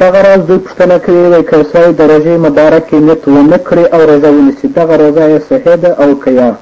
دغه راز دوی پوښتنه کوي، وایي که سړی د روژې مبارکې نیت ونه کړي او روژه ونیسي، دغه روژه یې صحیح ده او که یا؟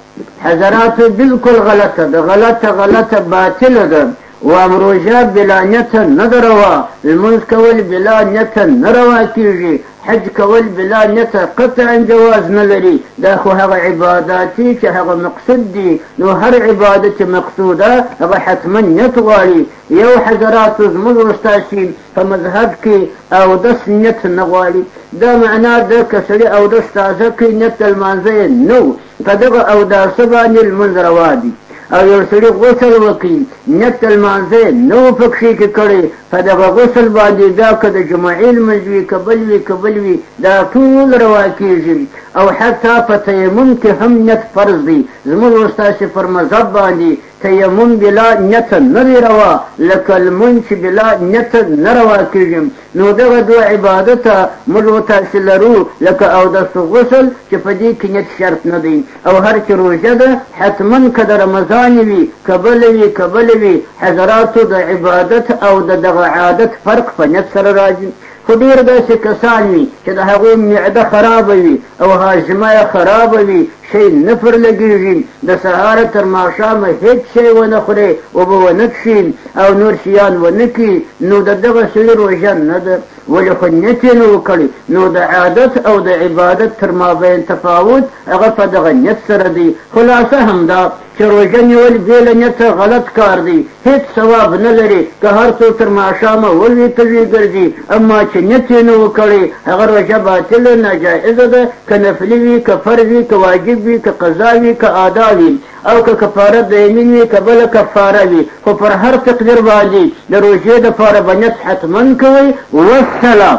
حضراتو بلکل غلطه ده، غلطه غلطه باطله ده، وایم روژه بلا نیته نه ده روا، لمونځ کول بلا نیته نه روا کیږي، حج کول بلا نیته قطعا جواز نه لري، دا خو هغه عبادات دي چې هغه مقصود دي، نو هر عبادت چې مقصود ده هغه حتما نیت غواړي، یو حضراتو زموږ او ستاسې. په مذهب کې اودس نیت نه غواړي دا معنا ده که سړي اودس تازه کړي نیت د لمانځه یې نه و په دغه اوداسه باندې لمونځ روا دي او یو سړي غسل وکړي نیت د لمانځه یې نه و پکښې کې کړی په دغه غسل باندې دا که د جمعې لمونځ وي که بل وي که بل وي دا ټول روا کېږي او حتی په تیمم کې هم نیت فرض دی زموږ او ستاسې پر مذهب باندې تيمم بلا نيت نه دی روا لکه لمونځ چې بلا نيت نه روا کېږي، نو دغه دوه عبادته موږ او تاسې لرو لکه اودس او غسل چې په دې کې نيت شرط نه دی او هر چې روژه ده حتما که د رمضان وي که بله وي که بله وي حضراتو د عبادت او د دغه عادت فرق په نيت سره راځي خو ډېر داسې کسان وي چې د هغوی معده خرابه وي او هاضمه یې خرابه وي، شی نه پر لګېږي، د سهاره تر ماښامه هېڅ شی ونه خوري، اوبه ونه څښي او نور شیان ونه کړي، نو د دغه سړي روژه نه ده، ولې خو نیت یې نه و کړی، نو د عادت او د عبادت تر مابین تفاوت هغه په دغه نیت سره دی، خلاصه همدا. چې روژه نیول بې له نیته غلط کار دی، هېڅ ثواب نه لري، که هر څو تر ماښامه وږی تږی ګرځي، اما چې نیت یې نه و کړی، هغه روژه باطله، ناجائزه، ده، که نفلي وي، که فرض وي، که واجب وي، که قضا وي، که اداء وي او که کفارة د یمین وي، که بله کفاره وي، خو پر هر تقدیر باندې د روژې لپاره به نیت حتماً کوئ. والسلام.